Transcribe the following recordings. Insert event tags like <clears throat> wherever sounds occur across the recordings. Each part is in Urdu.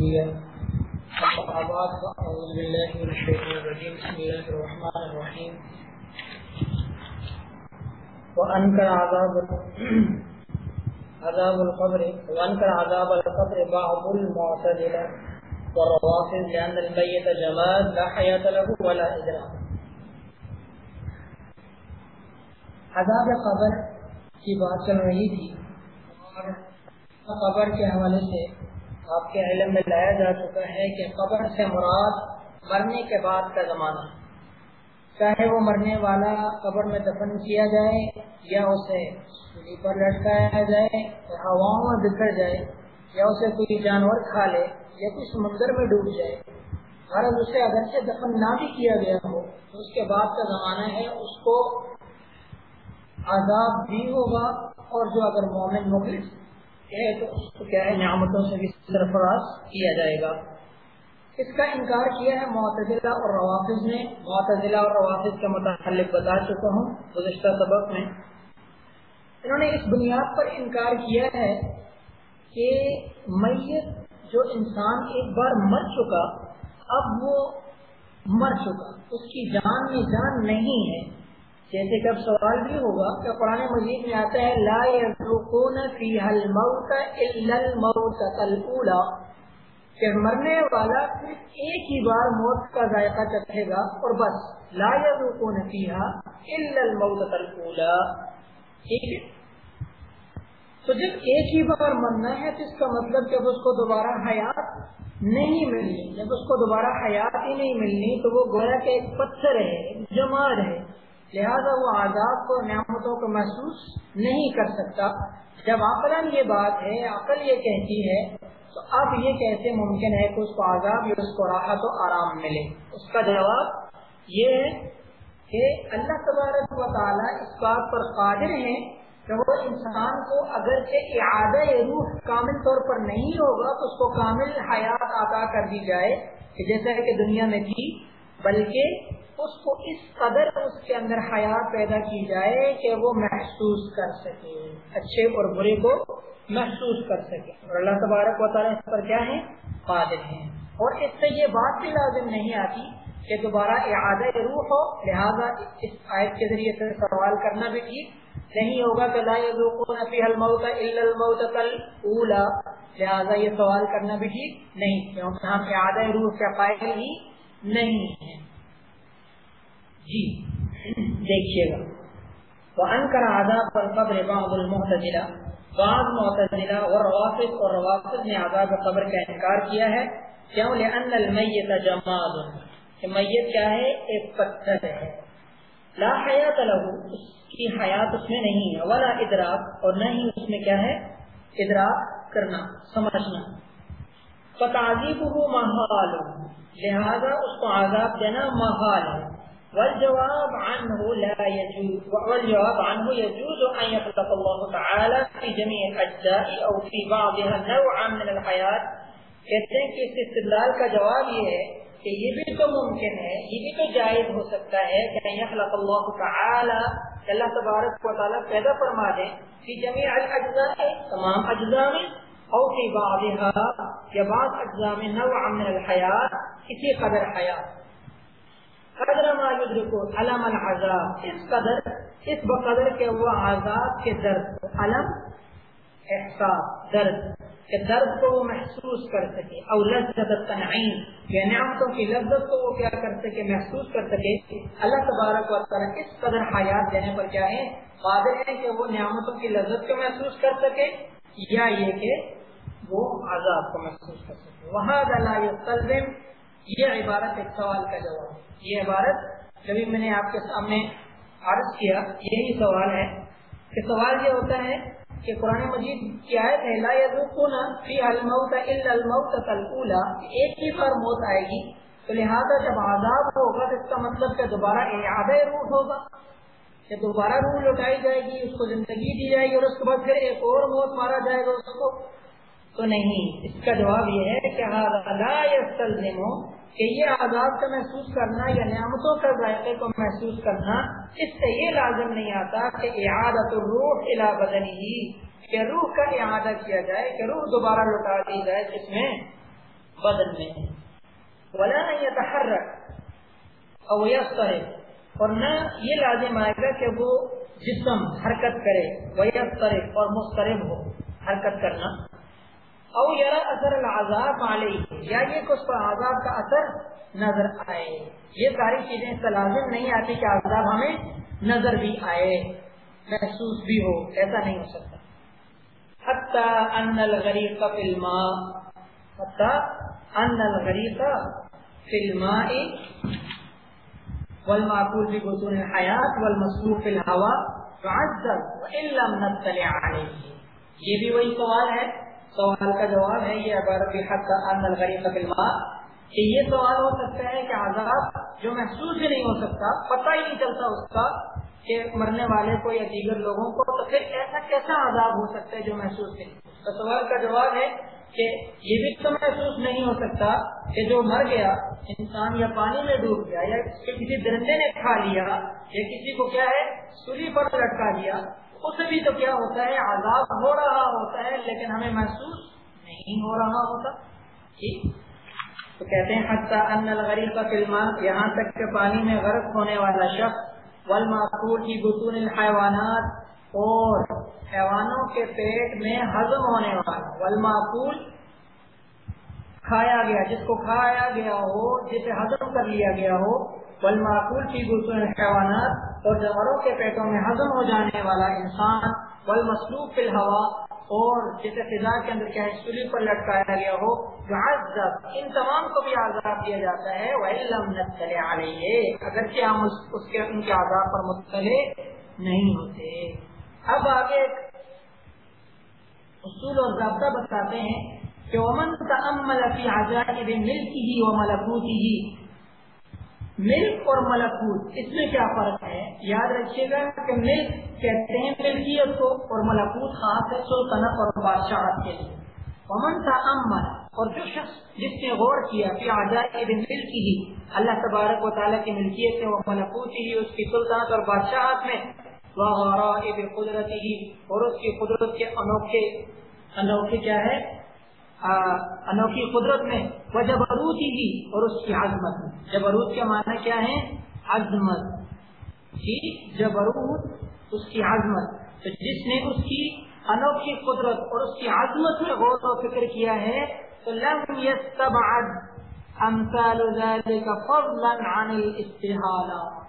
العبودية من بسم الرحمن عذاب <clears throat> عذاب القبر. عذاب القبر بعض والروافض لأن الميت جماد لا حياة له ولا إدراك عذاب قبر کی بات چل رہی تھی۔ اور قبر کے حوالے سے آپ کے علم میں لایا جا چکا ہے کہ قبر سے مراد مرنے کے بعد کا زمانہ چاہے وہ مرنے والا قبر میں دفن کیا جائے یا اسے پر لٹکایا جائے یا ہواؤں میں بکھر جائے یا اسے کوئی جانور کھا لے یا کوئی سمندر میں ڈوب جائے، ہر اسے اگر سے دفن نہ بھی کیا گیا ہو، تو اس کے بعد کا زمانہ ہے، اس کو عذاب بھی ہوگا اور جو اگر مومن مخلص اس کو کیا ہے نعمتوں سے بھی سرفراز کیا جائے گا۔ اس کا انکار کیا ہے معتزلہ اور روافظ نے۔ معتزلہ اور روافظ کے متعلق بتا چکا ہوں، گزشتہ سبق میں۔ انہوں نے اس بنیاد پر انکار کیا ہے کہ میت جو انسان ایک بار مر چکا، اب وہ مر چکا۔ اس کی جان میں جان نہیں ہے۔ جیسے کہ اب سوال بھی ہوگا کہ قرآن مجید میں آتا ہے، لا الموت الا الموت الاولى کہ مرنے والا صرف ایک ہی بار موت کا ذائقہ چکھے گا اور بس، لا يذوقون فيها الا الموت الاولى ٹھیک ہے۔ تو جب ایک ہی بار مرنا ہے تو اس کا مطلب جب اس کو دوبارہ حیات نہیں ملنی جب اس کو دوبارہ حیات ہی نہیں ملنی تو وہ گویا کہ ایک پتھر ہے جمار ہے۔ لہذا وہ عذاب کو نعمتوں کو محسوس نہیں کر سکتا۔ جب عقل یہ بات ہے، عقل یہ کہتی ہے، تو اب یہ کیسے ممکن ہے کہ اس کو عذاب یا اس کو راحت و آرام ملے؟ اس کا جواب یہ ہے کہ اللہ تبارک و تعالیٰ اس بات پر قادر ہے کہ وہ انسان کو اگر اعادہ روح کامل طور پر نہیں ہوگا، تو اس کو کامل حیات عطا کر دی جائے۔ کہ جیسا کہ دنیا میں تھی، بلکہ اس کو اس قدر اس کے اندر حیات پیدا کی جائے کہ وہ محسوس کر سکے، اچھے اور برے کو محسوس کر سکے۔ اور اللہ تبارک و تعالیٰ اس پر کیا ہے قادر ہیں۔ اور اس سے یہ بات بھی لازم نہیں آتی کہ دوبارہ اعادہ روح ہو، لہذا اس آیت کے ذریعے سے سوال کرنا بھی ٹھیک نہیں ہوگا کہ لا يذوقون فيها الموت الا الموت الاولى لہذا یہ سوال کرنا بھی ٹھیک نہیں، کیونکہ ہم اعادہ روح کے قائل ہی نہیں ہیں۔ جی۔ دیکھیے گا۔ تو ان کر آزاد پر قبر بعض المحتجلہ بعض معتزلہ اور روافظ اور روافظ نے آزاد قبر کا انکار کیا ہے۔ کیوں؟ لأن المیت جماد۔ کہ میت کیا ہے؟ ایک پتھر ہے۔ لا حیات له، اس کی حیات اس میں نہیں ہے۔ ولا ادراک، اور نہ ہی اس میں کیا ہے؟ ادراک کرنا، سمجھنا۔ فتعذیبه محال، لہذا اس کو عذاب دینا محال۔ ہے والجواب عنه لا يجوز، والجواب عنه يجوز أن يخلق الله تعالى في جميع الأجزاء أو في بعضها نوعا من الحياة. کہتے ہیں کہ اس استدلال کا جواب یہ ہے کہ یہ بھی تو ممکن ہے، یہ بھی تو جائز ہو سکتا ہے کہ یخلق اللہ تعالی اللہ تبارک و تعالی پیدا فرما دیں فی جميع الاجزاء تمام اجزاء میں او فی بعضها، یا بعض اجزاء میں نوعا من الحیات کسی قدر حیات. قدر ما یدرکو علم العذاب. اس قدر، اس بقدر کے وہ عذاب کے درد علم، احساس، درد، کہ درد کو وہ محسوس کر سکے، او لذت التنعیم. یا نعمتوں کی لذت کو وہ کیا کر سکے، محسوس کر سکے. اللہ تبارک و تعالی اس قدر حیات دینے پر کیا ہے؟ قادر ہے کہ وہ نعمتوں کی لذت کو محسوس کر سکے، یا یہ کہ وہ عذاب کو محسوس کر سکے. وہاں لا یہ عبارت ایک سوال کا جواب یہ عبارت جبھی میں نے آپ کے سامنے عرض کیا، یہی سوال ہے کہ سوال یہ ہوتا ہے کہ قرآن مجید کی آیت ہے، لا یذوقون فی الموت الا الموت الاولى ایک ہی بار موت آئے گی، تو لہذا جب عذاب ہوگا تو اس کا مطلب کہ دوبارہ اعادہ روح ہوگا۔ کہ دوبارہ روح لوٹائی جائے گی، اس کو زندگی دی جائے گی اور اس کے بعد پھر ایک اور موت مارا جائے گا اس کو۔ تو نہیں۔ اس کا جواب یہ ہے کہ لا کہ یہ عذاب کا محسوس کرنا یا نعمتوں کا ذائقے کو محسوس کرنا، اس سے یہ لازم نہیں آتا کہ اعادت الروح الى بدنی کہ روح کا اعادہ کیا جائے، کہ روح دوبارہ لوٹا دی جائے جس میں بدن میں ولا يتحرك او يضطرب اور نہ یہ لازم آئے گا کہ وہ جسم حرکت کرے ويضطرب اور مضطرب ہو۔ حرکت کرنا۔ او یرا اثر العذاب علیہ یا یہ کہ اس پر عذاب کا اثر نظر آئے۔ یہ ساری چیزیں اس کا لازم نہیں آتی کہ عذاب ہمیں نظر بھی آئے، محسوس بھی ہو، ایسا نہیں ہو سکتا۔ حتی ان الغریق فی الماء، حتی ان الغریق فی الماء والمعقول فی بطون الحیات والمصروف فی الہوا فعذب وإن لم نطلع علیہ۔ یہ بھی وہی سوال ہے سوال کا جواب ہے، یہ اگر حق کا ان الماء کہ یہ سوال ہو سکتا ہے کہ عذاب جو محسوس ہی نہیں ہو سکتا، پتہ ہی نہیں چلتا اس کا کہ مرنے والے کو یا دیگر لوگوں کو، تو پھر ایسا کیسا عذاب ہو سکتا ہے جو محسوس نہیں؟ تو سوال کا جواب ہے کہ یہ بھی تو محسوس نہیں ہو سکتا کہ جو مر گیا، انسان یا پانی میں ڈوب گیا، یا کسی درندے نے کھا لیا، یا کسی کو کیا ہے، سولی پر لٹکا دیا اسے بھی تو کیا ہوتا ہے، عذاب ہو رہا ہوتا ہے، لیکن ہمیں محسوس نہیں ہو رہا ہوتا۔ ٹھیک تو کہتے ہیں، حتیٰ ان الغریب کا فلم یہاں تک کہ پانی میں غرق ہونے والا شخص والمعقول کی بطون الحیوانات، اور حیوانوں کے پیٹ میں ہضم ہونے والا، والمعقول، کھایا گیا، جس کو کھایا گیا ہو، جسے ہضم کر لیا گیا ہو، والمعقول کی بطون الحیوانات اور جانوروں کے پیٹوں میں ہضم ہو جانے والا انسان، والمسلوب فی الحوا اور جسے فضا کے اندر کیا سلی پر لٹکایا گیا ہو ان تمام کو بھی آزاد دیا جاتا ہے اگر کیا ہم اس کے، ان کے آزاد پر مطلع نہیں ہوتے۔ اب آگے اصول اور ضابطہ بتاتے ہیں کہ امن کا امن ملکی ہی و ملکوتی ہی ملک اور ملکوت اس میں کیا فرق ہے؟ یاد رکھیے گا کہ ملک کہتے ہیں ملکیت کو اور ملکوت خاص ہے سلطنت اور بادشاہت کے لیے۔ امن تھا امن اور جو شخص جس نے غور کیا کہ آزاد ملک ہی، اللہ تبارک و تعالیٰ کی ملکیت ہے وہ ملکوت ہی، اس کی سلطنت اور بادشاہت میں قدرت ہی، اور اس کی قدرت کے انوکھے انوکھے کیا ہے؟ انوکھی قدرت میں، وہ جبروت ہی اور اس کی عظمت میں۔ جبروت کے معنی کیا ہے؟ عظمت۔ جی جبروت اس کی عظمت۔ تو جس نے اس کی انوکھی قدرت اور اس کی عظمت میں غور و فکر کیا ہے، تو لم يستبعد امثال ذلك فضلا عن الاستحالہ۔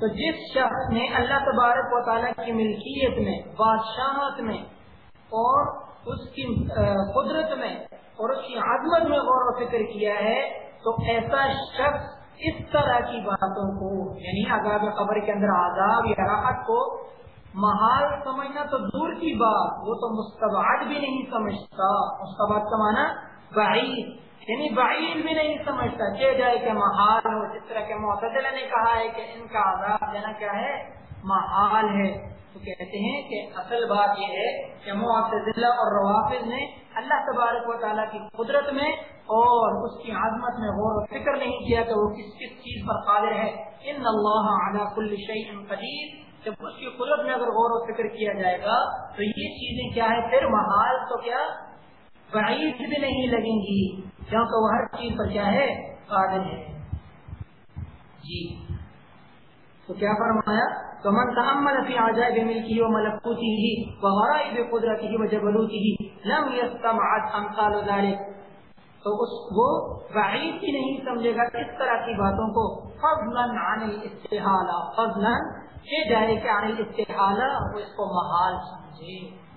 تو جس شخص نے اللہ تبارک و تعالیٰ کی ملکیت میں، بادشاہت میں اور اس کی قدرت میں اور اس کی عظمت میں غور و فکر کیا ہے، تو ایسا شخص اس طرح کی باتوں کو یعنی عذاب قبر کے اندر عذاب یا راحت کو محال سمجھنا تو دور کی بات، وہ تو مستباد بھی نہیں سمجھتا۔ مستباد کا معنی بعید یعنی بعید بھی نہیں سمجھتا۔ کہ جائے کہ محال ہو جس طرح کے معتدلہ نے کہا ہے کہ ان کا عذاب دینا کیا ہے؟ محال ہے۔ تو کہتے ہیں کہ اصل بات یہ ہے کہ معتدلہ اور روافظ نے اللہ تبارک و تعالیٰ کی قدرت میں اور اس کی عظمت میں غور و فکر نہیں کیا کہ وہ کس کس چیز پر قادر ہے۔ ان اللہ علی کل شیء قدیر۔ جب اس کی قدرت میں اگر غور و فکر کیا جائے گا تو یہ چیزیں کیا ہے پھر محال تو کیا؟ بعید بھی نہیں لگیں گی۔ کیونکہ وہ ہر چیز پر کیا ہے؟ قادر ہے۔ جی۔ تو کیا فرمایا؟ تو من تحمل فی عجائب ملکی و ملکوتی و غرائب قدرتی و جبلوتی لم یستمعت امثال ذلك تو اس وہ بعید ہی نہیں سمجھے گا اس طرح کی باتوں کو فضلا عن الاستحالہ، فضلا کہ جائے کہ عن الاستحالہ وہ اس کو محال سمجھے۔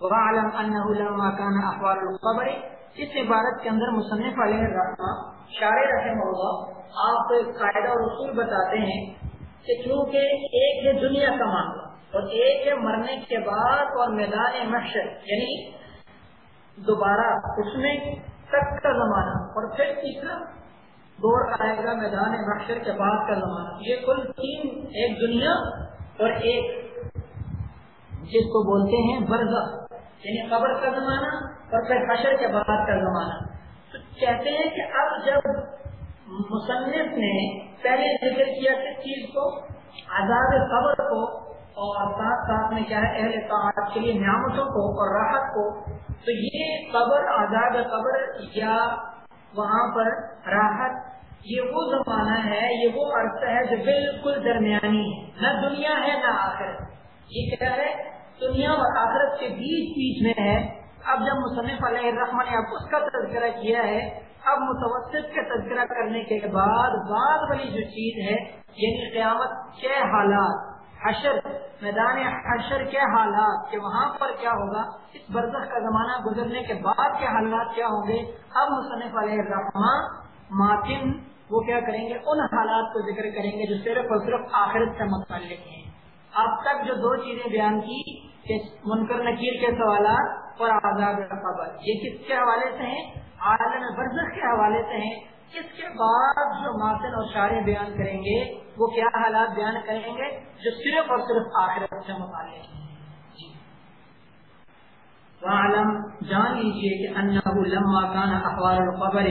وعلم انه لما كان احوال القبر اس عبارت کے اندر مصنف علیہ الرحمہ شارع رحمہ اللہ آپ کو ایک قاعدہ اور اصول بتاتے ہیں۔ کہ چونکہ ایک ہے دنیا کا معاملہ اور ایک ہے مرنے کے بعد اور میدان محشر یعنی دوبارہ اس میں تک کا زمانہ اور پھر تیسرا دور آئے گا میدان محشر کے بعد کا زمانہ۔ یہ کل تین، ایک دنیا اور ایک جس کو بولتے ہیں برزہ یعنی قبر کا زمانہ اور پھر حشر کے بعد کا زمانہ۔ تو کہتے ہیں کہ اب جب مصنف نے پہلے ذکر کیا کس چیز کو؟ آزاد قبر کو اور ساتھ ساتھ میں کیا ہے اہل تعاق کے لیے نعمتوں کو اور راحت کو۔ تو یہ قبر آزاد قبر یا وہاں پر راحت، یہ وہ زمانہ ہے، یہ وہ عرصہ ہے جو بالکل درمیانی ہے۔ نہ دنیا ہے، نہ آخرت۔ یہ کیا ہے؟ دنیا اور آخرت کے بیچ بیچ میں ہے۔ اب جب مصنف علیہ الرحمٰ نے اب اس کا تذکرہ کیا ہے، اب متوسط کا تذکرہ کرنے کے بعد بعد والی جو چیز ہے یعنی قیامت کے حالات، حشر، میدان حشر کے حالات کہ وہاں پر کیا ہوگا، اس برزخ کا زمانہ گزرنے کے بعد کے حالات کیا ہوں گے، اب مصنف علیہ الرحمان ماتن وہ کیا کریں گے، ان حالات کو ذکر کریں گے جو صرف اور صرف آخرت سے متعلق ہیں۔ اب تک جو دو چیزیں بیان کی منکر نکیر کے سوالات اور آزاد خبر، یہ کس کے حوالے سے ہیں؟ عالم برزخ کے حوالے سے ہیں۔ اس کے بعد جو ماتن اور شاعر بیان کریں گے، وہ کیا حالات بیان کریں گے؟ جو صرف اور صرف آخرت سے متعلق ہیں۔ جی۔ عالم جان لیجیے کہ انہو لما کان احوال القبر،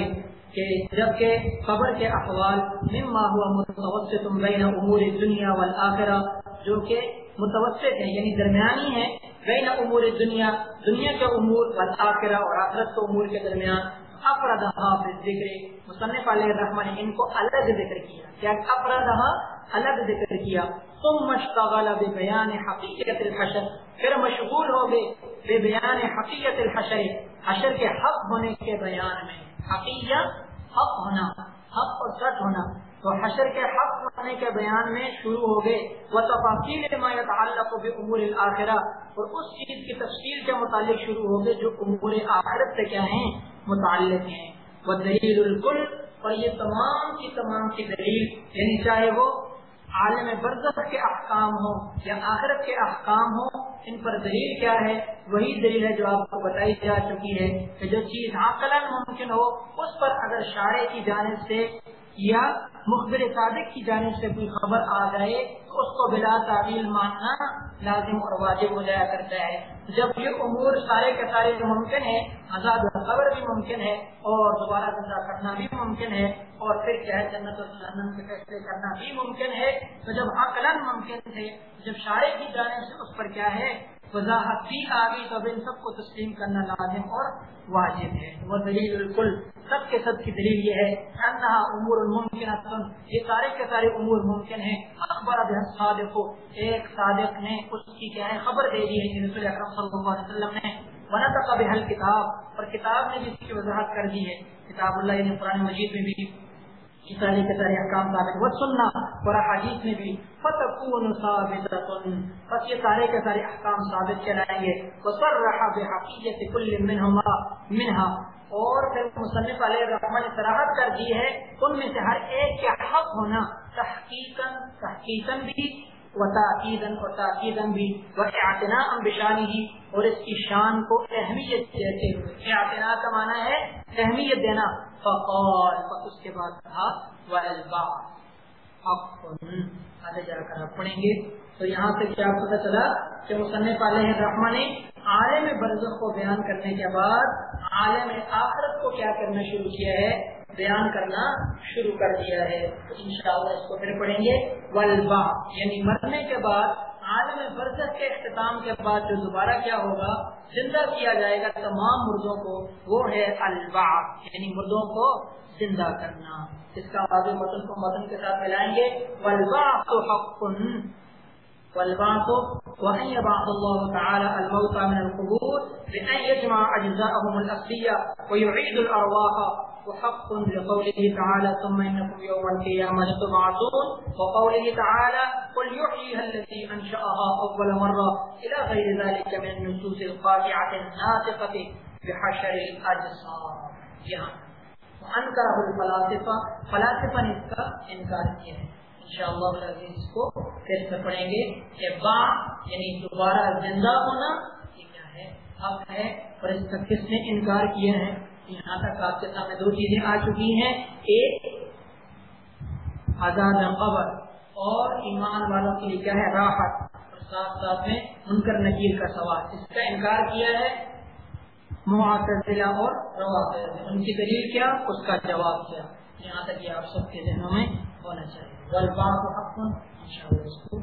کہ جبکہ قبر کے احوال مما ہوا متوسط بین امور دنیا والآخرہ، جو کہ متوسط ہے یعنی درمیانی ہے بین امور دنیا دنیا کے امور، والآخرہ اور آخرت کے امور کے درمیان افردہ ذکر مصنف علیہ الرحمن نے ان کو الگ ذکر کیا کیا افردہ الگ ذکر کیا تم مشتغل بے بیان حقیقت الحشر، پھر مشغول ہو گئے بے بیان حقیقت الحشر، حشر کے حق ہونے کے بیان میں، حقیقت، حق ہونا، حق اور سچ ہونا۔ تو حشر کے حق ہونے کے بیان میں شروع ہو گئے۔ وہ تفاصیل ما يتعلق بامور اور اس چیز کی تفصیل کے متعلق شروع ہو گئے جو امور آخرت سے کیا ہیں، متعلق ہیں۔ وہ دلیل الکل اور یہ تمام کی تمام کی دلیل یعنی چاہے وہ عالم برزخ کے احکام ہو یا آخرت کے احکام ہو ان پر دلیل کیا ہے؟ وہی دلیل ہے جو آپ کو بتائی جا چکی ہے کہ جو چیز عقل ممکن ہو، اس پر اگر شاعر کی جانب سے یا مخبر صادق کی جانب سے کوئی خبر آ جائے تو اس کو بلا تعویل ماننا لازم اور واجب ہو جایا کرتا ہے۔ جب یہ امور سارے کے سارے ممکن ہے آزاد خبر بھی ممکن ہے اور دوبارہ زندہ کرنا بھی ممکن ہے اور پھر کیا ہے جنت کے فیصلے کرنا بھی ممکن ہے، تو جب عقل ممکن تھے جب شاعر کی جانب سے اس پر کیا ہے؟ وضاحت بھی آ گئی تو اب ان سب کو تسلیم کرنا لازم اور واجب ہے۔ وہ دلیل بالکل سب کے سب کی دلیل یہ ہے۔ امور ممکن یہ سارے کے سارے امور ممکن ہیں۔ اکبر اب صادق ایک صادق نے اس کی کیا ہے، خبر دے دی ہے رسول اکرم صلی اللہ علیہ وسلم نے۔ بنا تھا کتاب اور کتاب نے جس کی وضاحت کر دی ہے۔ کتاب اللہ نے قرآن مجید میں بھی۔ سارے کے سارے احکام ثابت وہ سننا اور حدیث میں بھی فتکون بس یہ سارے کے سارے احکام ثابت کرائیں گے۔ وصرح بحقیقت کل منهما، منها۔ اور پھر مصنف علیہ الرحمن نے صراحت کر دی ہے، ان میں سے ہر ایک کے حق ہونا تحقیقاً تحقیقاً بھی و تاکیدن اور تاکیدن بھی وہ اعتنا بشانی ہی اور اس کی شان کو اہمیت دیتے ہوئے۔ اعتنا کا معنی ہے اہمیت دینا۔ فقال اس کے بعد کہا آگے جا کر آپ پڑھیں گے۔ تو یہاں سے کیا پتا چلا کہ مصنف علیہ الرحمٰ نے عالم برزخ کو بیان کرنے کے بعد عالم آخرت کو کیا کرنا شروع کیا ہے؟ بیان کرنا شروع کر دیا ہے۔ تو انشاءاللہ اس کو پھر پڑھیں گے۔ ولبا یعنی مرنے کے بعد، عالم برزخ کے اختتام کے بعد جو دوبارہ کیا ہوگا، زندہ کیا جائے گا تمام مردوں کو، وہ ہے البا یعنی مردوں کو زندہ کرنا۔ اس کا واضح متن کو متن کے ساتھ ملائیں گے۔ ولبا تو حق والبعث وأن يبعث الله تعالى الموتى من القبور بأن يجمع أجزاءهم الأصلية ويعيد الأرواح وحق لقوله تعالى، ثم إنكم يوم القيامة تبعثون وقوله تعالى، قل يحييها الذي أنشأها أول مرة إلى غير ذلك من النصوص القاطعة الناطقة بحشر الأجسام یہاں انکر الفلاسفہ فلاسفہ نے اس کا انکار کیا ہے انشاءاللہ اس کو پھر سے پڑھیں گے کہ با یعنی دوبارہ زندہ ہونا یہ کیا ہے؟ حق ہے اور اس کا کس نے انکار کیا ہے؟ یہاں تک آپ کے سامنے دو چیزیں آ چکی ہیں۔ ایک آزاد قبر اور ایمان والوں کے لیے کیا ہے؟ راحت اور ساتھ ساتھ میں منکر نکیر کا سوال اس کا انکار کیا ہے معتدلہ اور روافظ ان کی دلیل کیا؟ اس کا جواب کیا؟ یہاں تک یہ آپ سب کے ذہنوں میں ہونا چاہیے۔ والبعض حق ان شاء اللہ اس کو